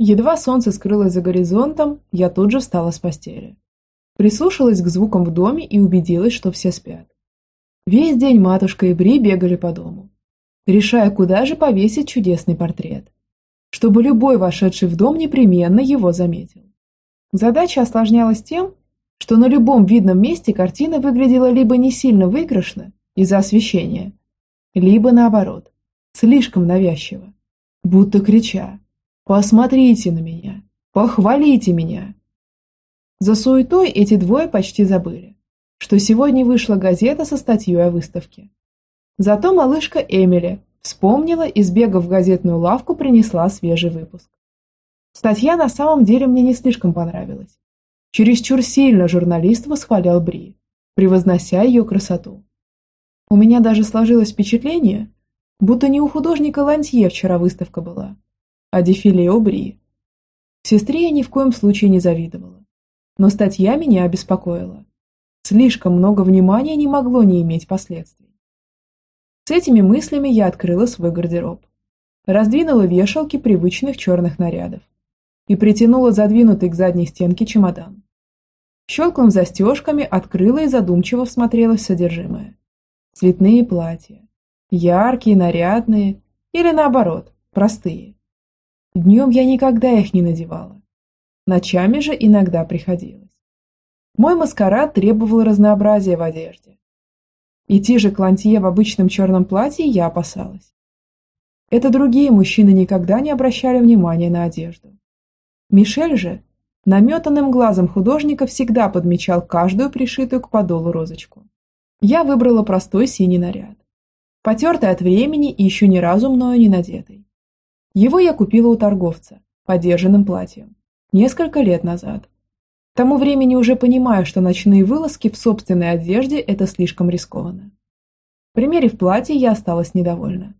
Едва солнце скрылось за горизонтом, я тут же встала с постели. Прислушалась к звукам в доме и убедилась, что все спят. Весь день матушка и Бри бегали по дому, решая, куда же повесить чудесный портрет, чтобы любой вошедший в дом непременно его заметил. Задача осложнялась тем, что на любом видном месте картина выглядела либо не сильно выигрышно из-за освещения, либо наоборот, слишком навязчиво, будто крича Посмотрите на меня! Похвалите меня!» За суетой эти двое почти забыли, что сегодня вышла газета со статьей о выставке. Зато малышка Эмили вспомнила и, сбегав в газетную лавку, принесла свежий выпуск. Статья на самом деле мне не слишком понравилась. Чересчур сильно журналист восхвалял Бри, превознося ее красоту. У меня даже сложилось впечатление, будто не у художника Лантье вчера выставка была, а дефиле Обри. Сестре я ни в коем случае не завидовала. Но статья меня обеспокоила. Слишком много внимания не могло не иметь последствий. С этими мыслями я открыла свой гардероб. Раздвинула вешалки привычных черных нарядов и притянула задвинутый к задней стенке чемодан. Щелкнув застежками, открыла и задумчиво всмотрелась в содержимое. Цветные платья. Яркие, нарядные или наоборот, простые. Днем я никогда их не надевала. Ночами же иногда приходилось. Мой маскарад требовал разнообразия в одежде. Идти же к Лантье в обычном черном платье я опасалась. Это другие мужчины никогда не обращали внимания на одежду. Мишель же, наметанным глазом художника, всегда подмечал каждую пришитую к подолу розочку. Я выбрала простой синий наряд. Потертый от времени и еще ни разу мною не надетый. Его я купила у торговца, подержанным платьем, несколько лет назад. К тому времени уже понимаю, что ночные вылазки в собственной одежде – это слишком рискованно. Примерив платье, я осталась недовольна.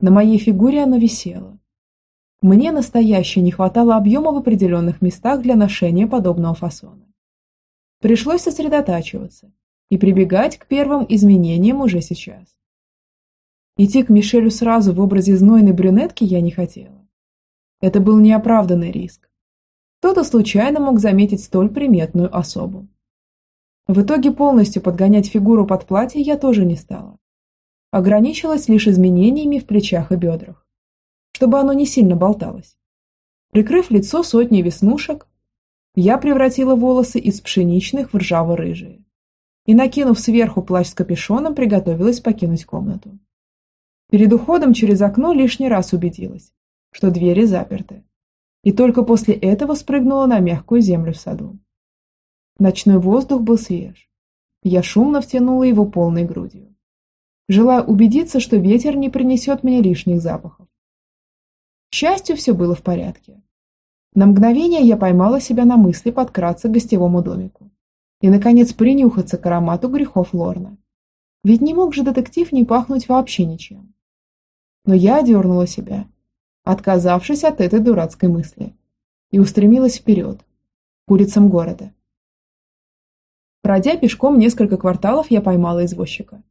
На моей фигуре оно висело. Мне настоящее не хватало объема в определенных местах для ношения подобного фасона. Пришлось сосредотачиваться и прибегать к первым изменениям уже сейчас. Идти к Мишелю сразу в образе знойной брюнетки я не хотела. Это был неоправданный риск. Кто-то случайно мог заметить столь приметную особу. В итоге полностью подгонять фигуру под платье я тоже не стала. Ограничилась лишь изменениями в плечах и бедрах, чтобы оно не сильно болталось. Прикрыв лицо сотней веснушек, я превратила волосы из пшеничных в ржаво-рыжие и, накинув сверху плащ с капюшоном, приготовилась покинуть комнату. Перед уходом через окно лишний раз убедилась, что двери заперты. И только после этого спрыгнула на мягкую землю в саду. Ночной воздух был свеж. Я шумно втянула его полной грудью. Желая убедиться, что ветер не принесет мне лишних запахов. К счастью, все было в порядке. На мгновение я поймала себя на мысли подкраться к гостевому домику и, наконец, принюхаться к аромату грехов Лорна. Ведь не мог же детектив не пахнуть вообще ничем но я одернула себя, отказавшись от этой дурацкой мысли, и устремилась вперед, к улицам города. Пройдя пешком несколько кварталов, я поймала извозчика.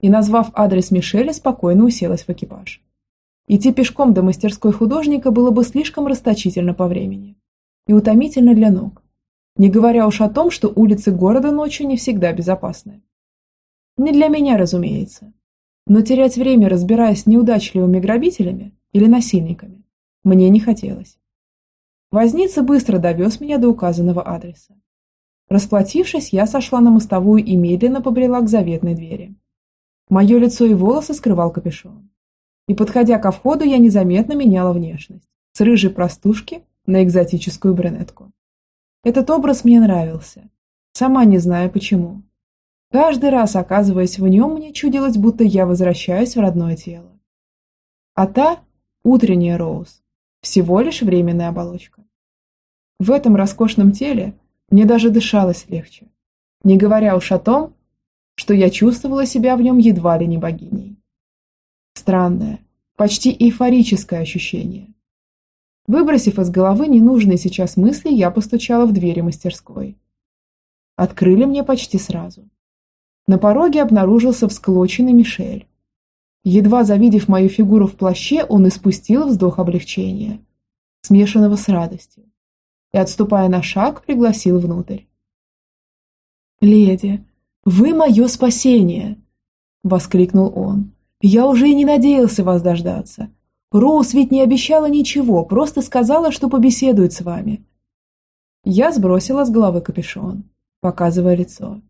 И, назвав адрес Мишеля, спокойно уселась в экипаж. Идти пешком до мастерской художника было бы слишком расточительно по времени и утомительно для ног, не говоря уж о том, что улицы города ночью не всегда безопасны. Не для меня, разумеется, но терять время, разбираясь с неудачливыми грабителями или насильниками, мне не хотелось. Возница быстро довез меня до указанного адреса. Расплатившись, я сошла на мостовую и медленно побрела к заветной двери. Мое лицо и волосы скрывал капюшон. И, подходя ко входу, я незаметно меняла внешность с рыжей простушки на экзотическую брюнетку. Этот образ мне нравился, сама не знаю почему. Каждый раз, оказываясь в нем, мне чудилось, будто я возвращаюсь в родное тело. А та, утренняя Роуз, всего лишь временная оболочка. В этом роскошном теле мне даже дышалось легче, не говоря уж о том, что я чувствовала себя в нем едва ли не богиней. Странное, почти эйфорическое ощущение. Выбросив из головы ненужные сейчас мысли, я постучала в двери мастерской. Открыли мне почти сразу. На пороге обнаружился всклоченный Мишель. Едва завидев мою фигуру в плаще, он испустил вздох облегчения. смешанного с радостью, и, отступая на шаг, пригласил внутрь. «Леди, вы мое спасение!» – воскликнул он. «Я уже и не надеялся вас дождаться. Роуз ведь не обещала ничего, просто сказала, что побеседует с вами». Я сбросила с головы капюшон, показывая лицо.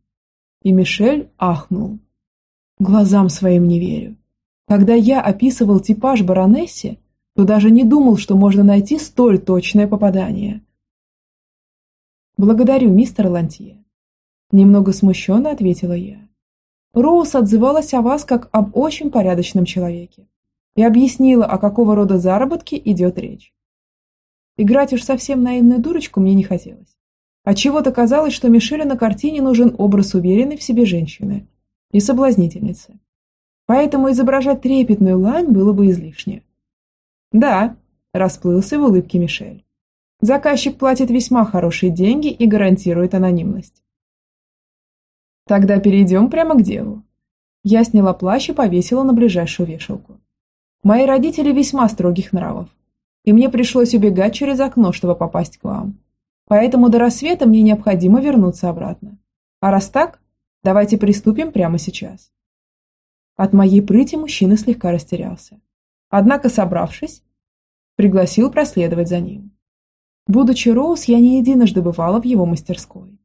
И Мишель ахнул. Глазам своим не верю. Когда я описывал типаж баронессе, то даже не думал, что можно найти столь точное попадание. «Благодарю, мистер Лантье», – немного смущенно ответила я. Роуз отзывалась о вас как об очень порядочном человеке и объяснила, о какого рода заработке идет речь. Играть уж совсем наивную дурочку мне не хотелось. Отчего-то казалось, что Мишелю на картине нужен образ уверенной в себе женщины и соблазнительницы. Поэтому изображать трепетную лань было бы излишне. «Да», – расплылся в улыбке Мишель. «Заказчик платит весьма хорошие деньги и гарантирует анонимность». «Тогда перейдем прямо к делу». Я сняла плащ и повесила на ближайшую вешалку. Мои родители весьма строгих нравов, и мне пришлось убегать через окно, чтобы попасть к вам. Поэтому до рассвета мне необходимо вернуться обратно. А раз так, давайте приступим прямо сейчас. От моей прыти мужчина слегка растерялся. Однако, собравшись, пригласил проследовать за ним. Будучи Роуз, я не единожды бывала в его мастерской.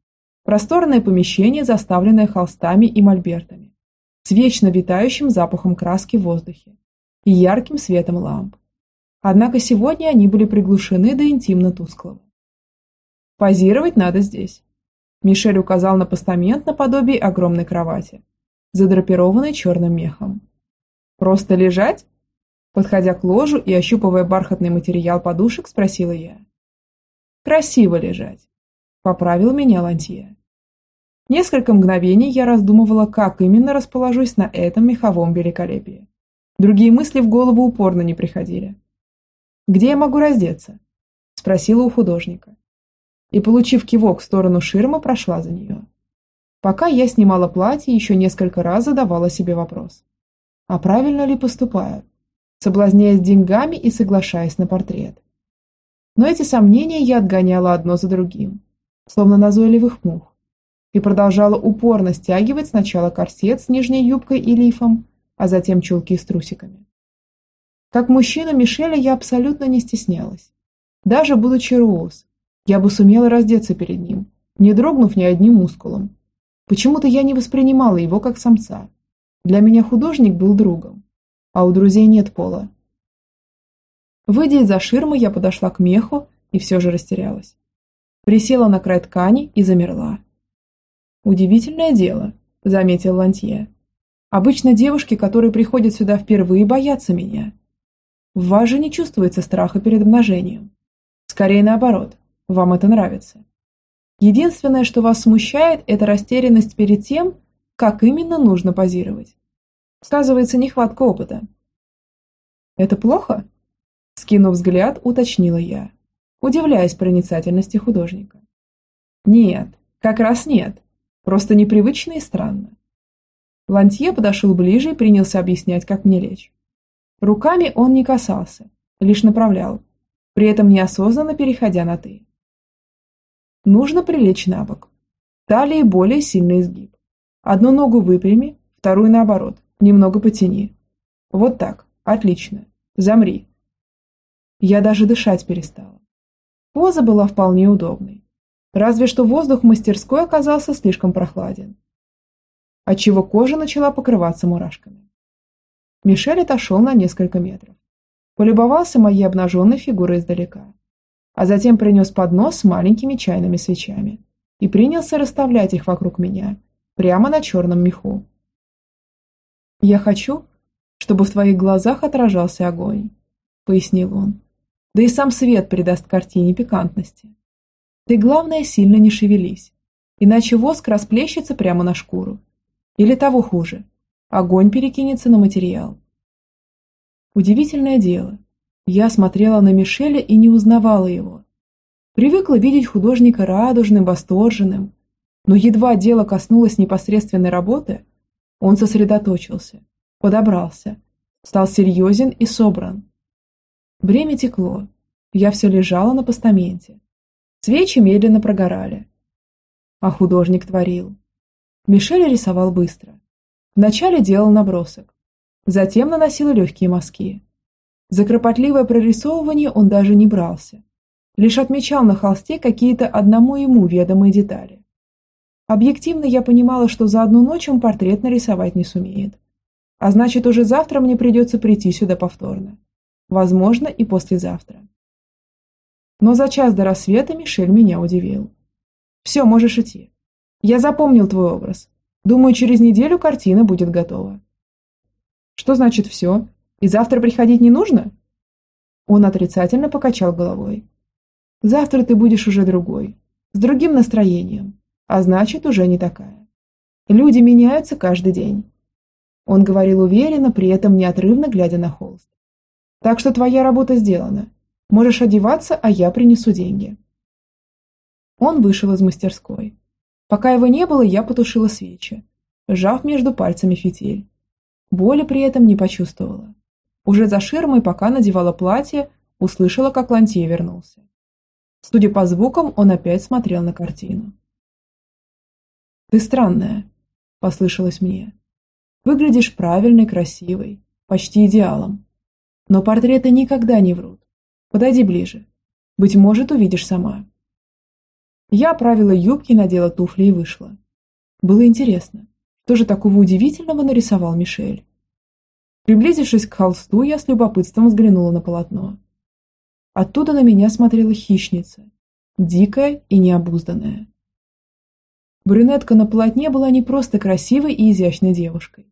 Просторное помещение, заставленное холстами и мольбертами, с вечно витающим запахом краски в воздухе и ярким светом ламп. Однако сегодня они были приглушены до интимно тусклого. «Позировать надо здесь», – Мишель указал на постамент наподобие огромной кровати, задрапированной черным мехом. «Просто лежать?» Подходя к ложу и ощупывая бархатный материал подушек, спросила я. «Красиво лежать», – поправил меня Лантье. Несколько мгновений я раздумывала, как именно расположусь на этом меховом великолепии. Другие мысли в голову упорно не приходили. «Где я могу раздеться?» – спросила у художника. И, получив кивок в сторону ширмы, прошла за нее. Пока я снимала платье, еще несколько раз задавала себе вопрос. А правильно ли поступаю? соблазняясь деньгами и соглашаясь на портрет. Но эти сомнения я отгоняла одно за другим, словно назойливых мух, и продолжала упорно стягивать сначала корсет с нижней юбкой и лифом, а затем чулки с трусиками. Как мужчина Мишеля я абсолютно не стеснялась. Даже будучи Роуз, я бы сумела раздеться перед ним, не дрогнув ни одним мускулом. Почему-то я не воспринимала его как самца. Для меня художник был другом, а у друзей нет пола. Выйдя из-за ширмы, я подошла к меху и все же растерялась. Присела на край ткани и замерла. «Удивительное дело», – заметил Лантье. «Обычно девушки, которые приходят сюда впервые, боятся меня. В вас же не чувствуется страха перед обнажением. Скорее наоборот, вам это нравится. Единственное, что вас смущает, это растерянность перед тем, как именно нужно позировать. Сказывается нехватка опыта. Это плохо? Скинув взгляд, уточнила я, удивляясь проницательности художника. Нет, как раз нет. Просто непривычно и странно. Лантье подошел ближе и принялся объяснять, как мне лечь. Руками он не касался, лишь направлял, при этом неосознанно переходя на «ты». Нужно прилечь на бок. Талии более сильный изгиб. Одну ногу выпрями, вторую наоборот. Немного потяни. Вот так. Отлично. Замри. Я даже дышать перестала. Поза была вполне удобной. Разве что воздух в мастерской оказался слишком прохладен. Отчего кожа начала покрываться мурашками. Мишель отошел на несколько метров. Полюбовался моей обнаженной фигурой издалека. А затем принес поднос с маленькими чайными свечами и принялся расставлять их вокруг меня, прямо на черном меху. «Я хочу, чтобы в твоих глазах отражался огонь», — пояснил он. «Да и сам свет придаст картине пикантности. Ты, главное, сильно не шевелись, иначе воск расплещется прямо на шкуру. Или того хуже, огонь перекинется на материал». Удивительное дело, я смотрела на Мишеля и не узнавала его. Привыкла видеть художника радужным, восторженным, но едва дело коснулось непосредственной работы, он сосредоточился, подобрался, стал серьезен и собран. Время текло, Я все лежала на постаменте. Свечи медленно прогорали. А художник творил. Мишель рисовал быстро. Вначале делал набросок, затем наносил легкие мазки. За кропотливое прорисовывание он даже не брался, лишь отмечал на холсте какие-то одному ему ведомые детали. Объективно я понимала, что за одну ночь он портрет нарисовать не сумеет. А значит, уже завтра мне придется прийти сюда повторно. Возможно, и послезавтра. Но за час до рассвета Мишель меня удивил. «Все, можешь идти. Я запомнил твой образ. Думаю, через неделю картина будет готова». «Что значит все? И завтра приходить не нужно?» Он отрицательно покачал головой. «Завтра ты будешь уже другой, с другим настроением, а значит, уже не такая. Люди меняются каждый день. Он говорил уверенно, при этом неотрывно глядя на холст. Так что твоя работа сделана. Можешь одеваться, а я принесу деньги. Он вышел из мастерской. Пока его не было, я потушила свечи, сжав между пальцами фитиль. Боли при этом не почувствовала. Уже за ширмой, пока надевала платье, услышала, как Лантье вернулся. Судя по звукам, он опять смотрел на картину. «Ты странная», – послышалось мне. «Выглядишь правильной, красивой, почти идеалом. Но портреты никогда не врут. Подойди ближе. Быть может, увидишь сама». Я оправила юбки, надела туфли и вышла. Было интересно, что же такого удивительного нарисовал Мишель. Приблизившись к холсту, я с любопытством взглянула на полотно. Оттуда на меня смотрела хищница, дикая и необузданная. Брюнетка на полотне была не просто красивой и изящной девушкой.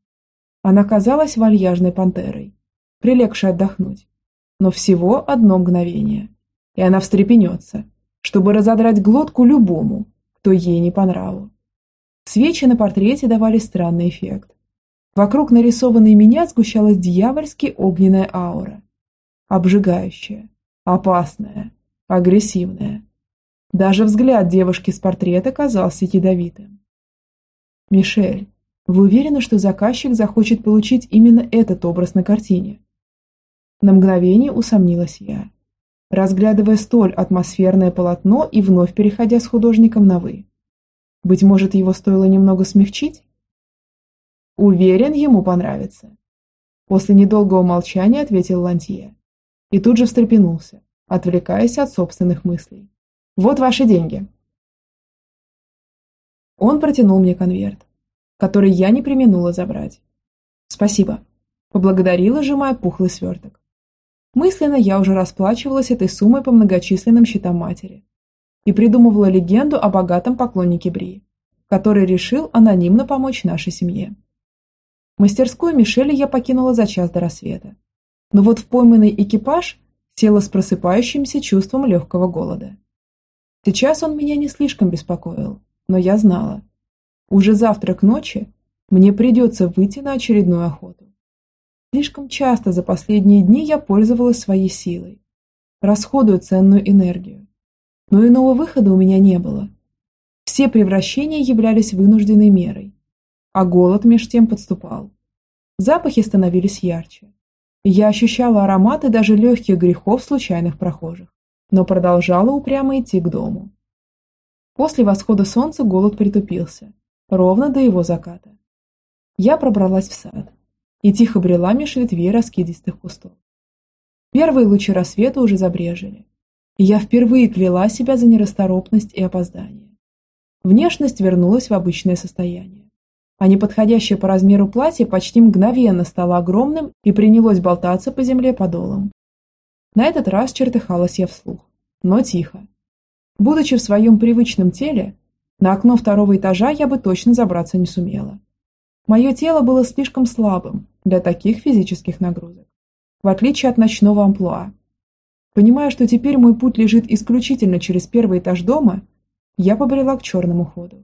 Она казалась вальяжной пантерой, прилегшей отдохнуть. Но всего одно мгновение, и она встрепенется, чтобы разодрать глотку любому, кто ей не по. Свечи на портрете давали странный эффект. Вокруг нарисованной меня сгущалась дьявольски огненная аура. Обжигающая, опасная, агрессивная. Даже взгляд девушки с портрета казался ядовитым. «Мишель, вы уверены, что заказчик захочет получить именно этот образ на картине?» На мгновение усомнилась я, разглядывая столь атмосферное полотно и вновь переходя с художником на «вы». Быть может, его стоило немного смягчить? Уверен, ему понравится. После недолгого молчания ответил Лантье. И тут же встрепенулся, отвлекаясь от собственных мыслей. Вот ваши деньги. Он протянул мне конверт, который я не применула забрать. Спасибо. Поблагодарила, сжимая пухлый сверток. Мысленно я уже расплачивалась этой суммой по многочисленным счетам матери и придумывала легенду о богатом поклоннике Бри, который решил анонимно помочь нашей семье. Мастерскую Мишеля я покинула за час до рассвета, но вот в пойманный экипаж села с просыпающимся чувством легкого голода. Сейчас он меня не слишком беспокоил, но я знала. Уже завтра к ночи мне придется выйти на очередную охоту. Слишком часто за последние дни я пользовалась своей силой, расходуя ценную энергию. Но иного выхода у меня не было. Все превращения являлись вынужденной мерой, а голод меж тем подступал. Запахи становились ярче. Я ощущала ароматы даже легких грехов случайных прохожих но продолжала упрямо идти к дому. После восхода солнца голод притупился, ровно до его заката. Я пробралась в сад и тихо брела меж ветвей раскидистых кустов. Первые лучи рассвета уже забрежили, и я впервые кляла себя за нерасторопность и опоздание. Внешность вернулась в обычное состояние, а неподходящее по размеру платье почти мгновенно стало огромным и принялось болтаться по земле подолом. На этот раз чертыхалась я вслух, но тихо. Будучи в своем привычном теле, на окно второго этажа я бы точно забраться не сумела. Мое тело было слишком слабым для таких физических нагрузок, в отличие от ночного амплуа. Понимая, что теперь мой путь лежит исключительно через первый этаж дома, я побрела к черному ходу,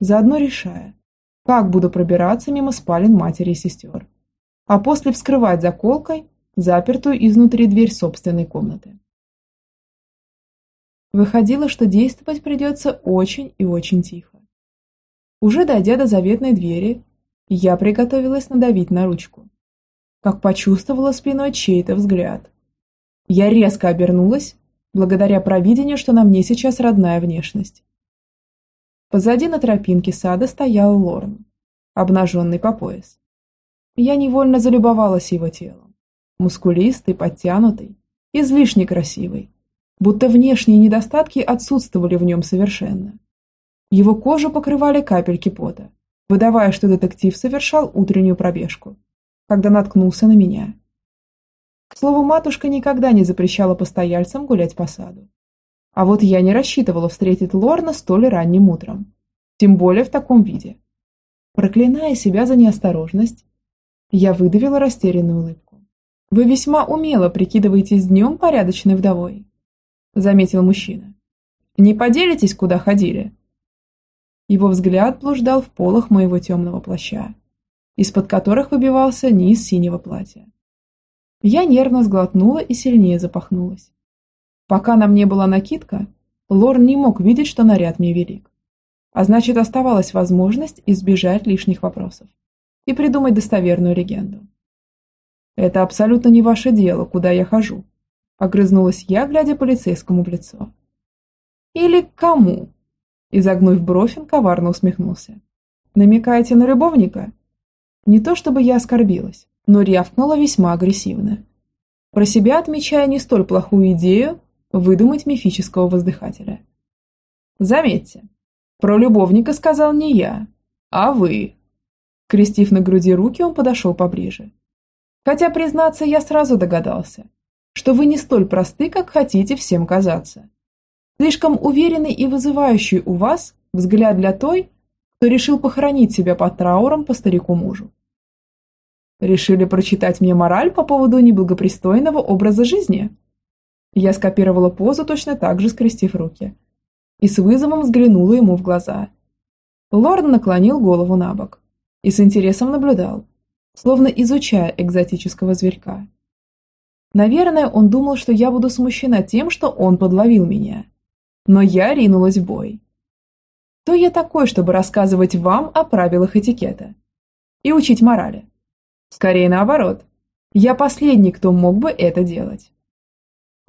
заодно решая, как буду пробираться мимо спален матери и сестер, а после вскрывать заколкой запертую изнутри дверь собственной комнаты. Выходило, что действовать придется очень и очень тихо. Уже дойдя до заветной двери, я приготовилась надавить на ручку, как почувствовала спиной чей-то взгляд. Я резко обернулась благодаря провидению, что на мне сейчас родная внешность. Позади на тропинке сада стоял Лорн, обнаженный по пояс. Я невольно залюбовалась его телом. Мускулистый, подтянутый, излишне красивый, будто внешние недостатки отсутствовали в нем совершенно. Его кожу покрывали капельки пота, выдавая, что детектив совершал утреннюю пробежку, когда наткнулся на меня. К слову, матушка никогда не запрещала постояльцам гулять по саду. А вот я не рассчитывала встретить Лорна столь ранним утром, тем более в таком виде. Проклиная себя за неосторожность, я выдавила растерянную улыбку. «Вы весьма умело прикидываетесь днем порядочной вдовой», – заметил мужчина. «Не поделитесь, куда ходили?» Его взгляд блуждал в полах моего темного плаща, из-под которых выбивался низ синего платья. Я нервно сглотнула и сильнее запахнулась. Пока на мне была накидка, Лорн не мог видеть, что наряд мне велик. А значит, оставалась возможность избежать лишних вопросов и придумать достоверную легенду. «Это абсолютно не ваше дело, куда я хожу», – огрызнулась я, глядя полицейскому в лицо. «Или кому?» – изогнув бровь, он коварно усмехнулся. «Намекаете на любовника?» Не то чтобы я оскорбилась, но рявкнула весьма агрессивно. Про себя отмечая не столь плохую идею выдумать мифического воздыхателя. Заметьте, про любовника сказал не я, а вы. Крестив на груди руки, он подошел поближе. Хотя, признаться, я сразу догадался, что вы не столь просты, как хотите всем казаться. Слишком уверенный и вызывающий у вас взгляд для той, кто решил похоронить себя под трауром по старику мужу. Решили прочитать мне мораль по поводу неблагопристойного образа жизни? Я скопировала позу, точно так же скрестив руки. И с вызовом взглянула ему в глаза. Лорд наклонил голову на бок и с интересом наблюдал, словно изучая экзотического зверька. Наверное, он думал, что я буду смущена тем, что он подловил меня. Но я ринулась в бой. Кто я такой, чтобы рассказывать вам о правилах этикета и учить морали? Скорее наоборот. Я последний, кто мог бы это делать.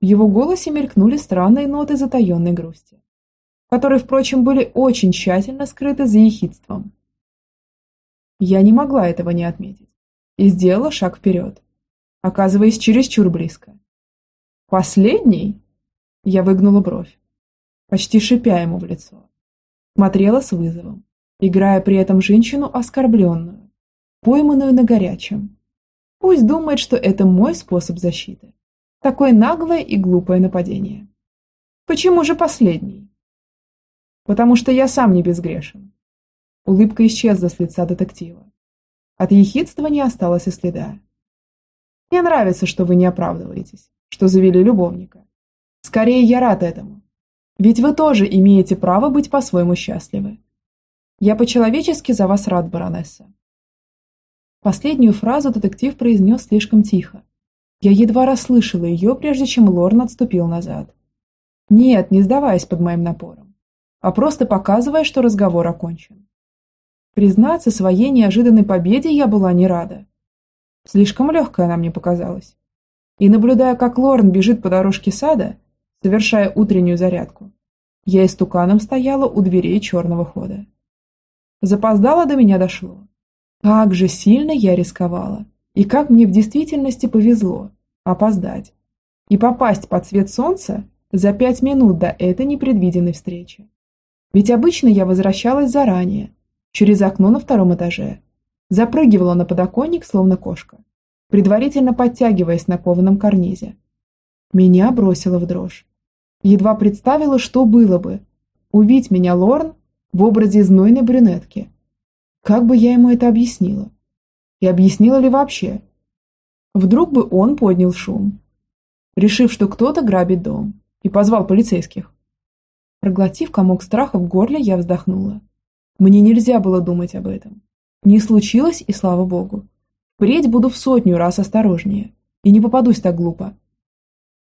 В его голосе мелькнули странные ноты затаенной грусти, которые, впрочем, были очень тщательно скрыты за ехидством. Я не могла этого не отметить и сделала шаг вперед, оказываясь чересчур близко. «Последний?» Я выгнула бровь, почти шипя ему в лицо. Смотрела с вызовом, играя при этом женщину оскорбленную, пойманную на горячем. Пусть думает, что это мой способ защиты. Такое наглое и глупое нападение. Почему же последний? Потому что я сам не безгрешен. Улыбка исчезла с лица детектива. От ехидства не осталось и следа. Мне нравится, что вы не оправдываетесь, что завели любовника. Скорее, я рад этому. Ведь вы тоже имеете право быть по-своему счастливы. Я по-человечески за вас рад, баронесса. Последнюю фразу детектив произнес слишком тихо. Я едва расслышала ее, прежде чем Лорн отступил назад. Нет, не сдаваясь под моим напором, а просто показывая, что разговор окончен. Признаться своей неожиданной победе я была не рада. Слишком легкая она мне показалась. И наблюдая, как Лорн бежит по дорожке сада, совершая утреннюю зарядку, я истуканом стояла у дверей черного хода. Запоздало до меня дошло. Как же сильно я рисковала. И как мне в действительности повезло опоздать и попасть под свет солнца за пять минут до этой непредвиденной встречи. Ведь обычно я возвращалась заранее, через окно на втором этаже, запрыгивала на подоконник, словно кошка, предварительно подтягиваясь на кованом карнизе. Меня бросило в дрожь. Едва представила, что было бы, увидеть меня Лорн в образе знойной брюнетки, как бы я ему это объяснила? И объяснила ли вообще? Вдруг бы он поднял шум, решив, что кто-то грабит дом, и позвал полицейских. Проглотив комок страха в горле, я вздохнула. Мне нельзя было думать об этом. Не случилось, и слава богу. Впредь буду в сотню раз осторожнее, и не попадусь так глупо.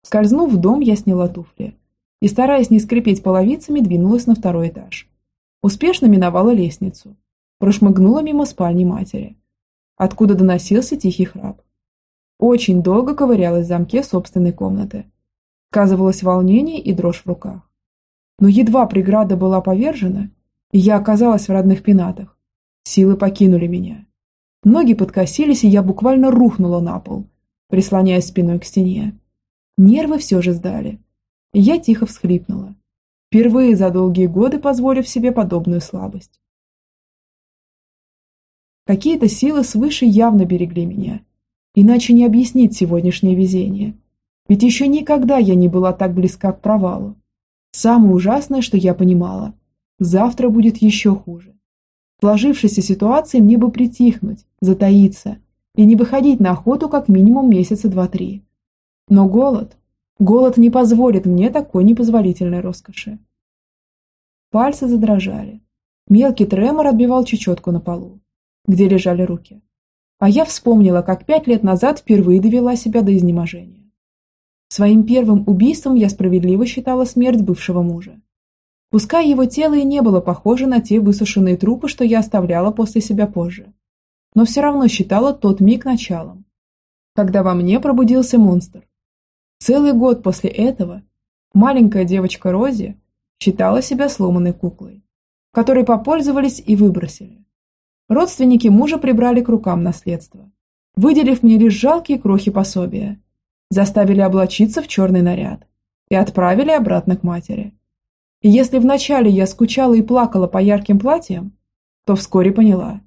Скользнув в дом, я сняла туфли и, стараясь не скрипеть половицами, двинулась на второй этаж. Успешно миновала лестницу, прошмыгнула мимо спальни матери, откуда доносился тихий храп. Очень долго ковырялась в замке собственной комнаты. Сказывалось волнение и дрожь в руках. Но едва преграда была повержена, и я оказалась в родных пенатах, силы покинули меня. Ноги подкосились, и я буквально рухнула на пол, прислоняясь спиной к стене. Нервы все же сдали. Я тихо всхлипнула, впервые за долгие годы позволив себе подобную слабость. Какие-то силы свыше явно берегли меня, иначе не объяснить сегодняшнее везение. Ведь еще никогда я не была так близка к провалу. Самое ужасное, что я понимала, завтра будет еще хуже. В сложившейся ситуации мне бы притихнуть, затаиться и не выходить на охоту как минимум месяца два-три. Но голод, голод не позволит мне такой непозволительной роскоши. Пальцы задрожали. Мелкий тремор отбивал чечетку на полу, где лежали руки. А я вспомнила, как пять лет назад впервые довела себя до изнеможения. Своим первым убийством я справедливо считала смерть бывшего мужа. Пускай его тело и не было похоже на те высушенные трупы, что я оставляла после себя позже, но все равно считала тот миг началом, когда во мне пробудился монстр. Целый год после этого маленькая девочка Рози считала себя сломанной куклой, которой попользовались и выбросили. Родственники мужа прибрали к рукам наследство, выделив мне лишь жалкие крохи пособия, заставили облачиться в черный наряд и отправили обратно к матери. И если вначале я скучала и плакала по ярким платьям, то вскоре поняла,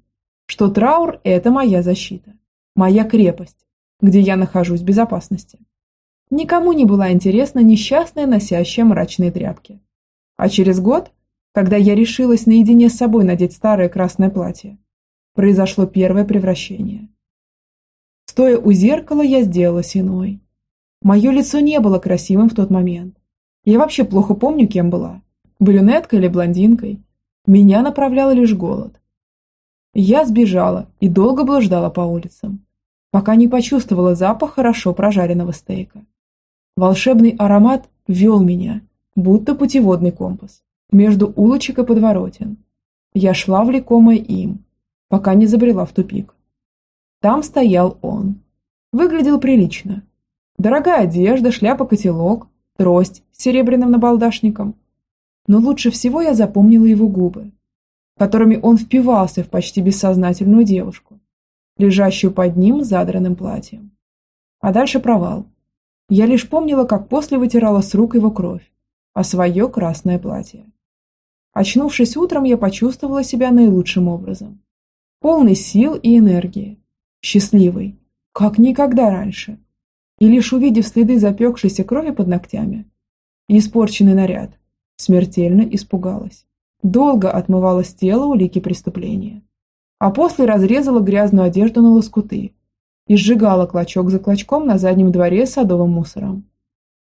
что траур – это моя защита, моя крепость, где я нахожусь в безопасности. Никому не была интересна несчастная, носящая мрачные тряпки. А через год, когда я решилась наедине с собой надеть старое красное платье, произошло первое превращение. Стоя у зеркала, я сделалась иной. Мое лицо не было красивым в тот момент. Я вообще плохо помню, кем была. Брюнеткой или блондинкой. Меня направлял лишь голод. Я сбежала и долго блуждала по улицам, пока не почувствовала запах хорошо прожаренного стейка. Волшебный аромат вел меня, будто путеводный компас, между улочек и подворотен. Я шла влекомая им, пока не забрела в тупик. Там стоял он. Выглядел прилично. Дорогая одежда, шляпа-котелок, трость с серебряным набалдашником. Но лучше всего я запомнила его губы, которыми он впивался в почти бессознательную девушку, лежащую под ним задранным платьем. А дальше провал. Я лишь помнила, как после вытирала с рук его кровь, а свое красное платье. Очнувшись утром, я почувствовала себя наилучшим образом полный сил и энергии, счастливый, как никогда раньше. И лишь увидев следы запекшейся крови под ногтями и испорченный наряд, смертельно испугалась. Долго отмывала с тела улики преступления. А после разрезала грязную одежду на лоскуты и сжигала клочок за клочком на заднем дворе садовым мусором.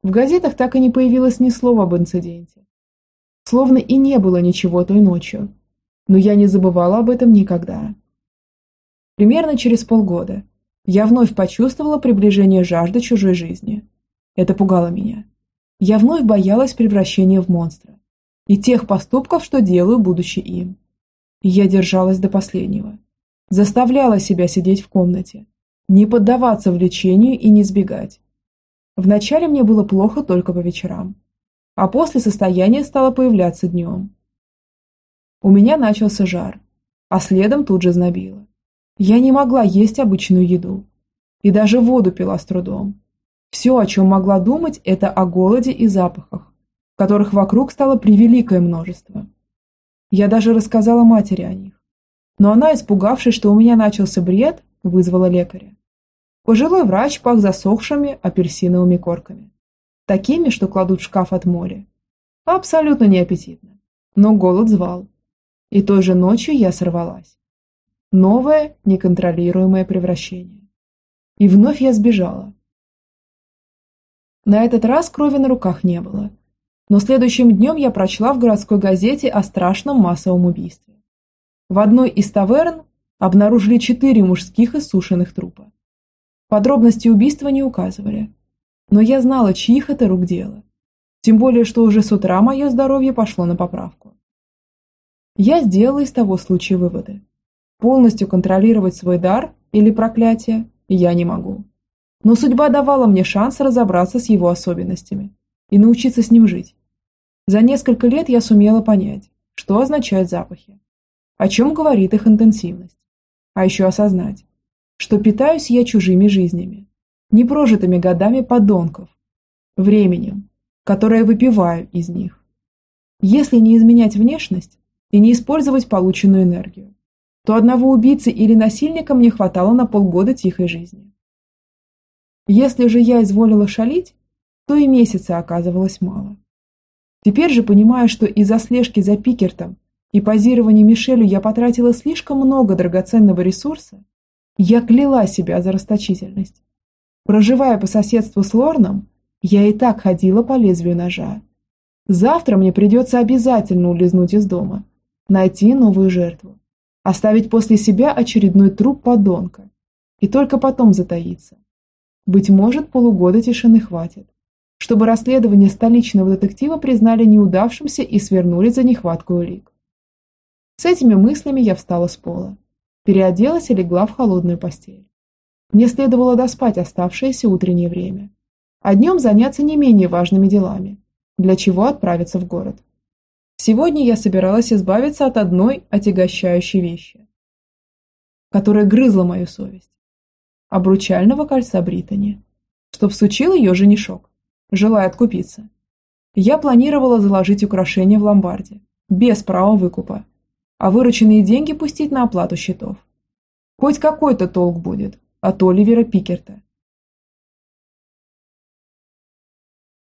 В газетах так и не появилось ни слова об инциденте. Словно и не было ничего той ночью, но я не забывала об этом никогда. Примерно через полгода я вновь почувствовала приближение жажды чужой жизни. Это пугало меня. Я вновь боялась превращения в монстра и тех поступков, что делаю, будучи им. Я держалась до последнего. Заставляла себя сидеть в комнате, не поддаваться влечению и не сбегать. Вначале мне было плохо только по вечерам, а после состояние стало появляться днем. У меня начался жар, а следом тут же знобило. Я не могла есть обычную еду. И даже воду пила с трудом. Все, о чем могла думать, это о голоде и запахах, которых вокруг стало превеликое множество. Я даже рассказала матери о них. Но она, испугавшись, что у меня начался бред, вызвала лекаря. Пожилой врач пах засохшими апельсиновыми корками. Такими, что кладут в шкаф от моря. Абсолютно неаппетитно. Но голод звал. И той же ночью я сорвалась. Новое, неконтролируемое превращение. И вновь я сбежала. На этот раз крови на руках не было. Но следующим днем я прочла в городской газете о страшном массовом убийстве. В одной из таверн обнаружили четыре мужских иссушенных трупа. Подробности убийства не указывали, но я знала, чьих это рук дело. Тем более, что уже с утра мое здоровье пошло на поправку. Я сделала из того случая выводы. Полностью контролировать свой дар или проклятие я не могу. Но судьба давала мне шанс разобраться с его особенностями и научиться с ним жить. За несколько лет я сумела понять, что означают запахи, о чем говорит их интенсивность, а еще осознать, что питаюсь я чужими жизнями, непрожитыми годами подонков, временем, которое выпиваю из них. Если не изменять внешность и не использовать полученную энергию, то одного убийцы или насильника мне хватало на полгода тихой жизни. Если же я изволила шалить, то и месяца оказывалось мало. Теперь же понимаю, что из-за слежки за Пикертом и позирования Мишелю я потратила слишком много драгоценного ресурса, я кляла себя за расточительность. Проживая по соседству с Лорном, я и так ходила по лезвию ножа. Завтра мне придется обязательно улизнуть из дома, найти новую жертву, оставить после себя очередной труп подонка и только потом затаиться. Быть может, полугода тишины хватит, чтобы расследование столичного детектива признали неудавшимся и свернули за нехватку улик. С этими мыслями я встала с пола, переоделась и легла в холодную постель. Мне следовало доспать оставшееся утреннее время, а днем заняться не менее важными делами, для чего отправиться в город. Сегодня я собиралась избавиться от одной отягощающей вещи, которая грызла мою совесть. Обручального кольца Британи, что всучил ее женишок, желая откупиться. Я планировала заложить украшение в ломбарде, без права выкупа, а вырученные деньги пустить на оплату счетов. Хоть какой-то толк будет от Оливера Пикерта.